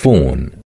fawn.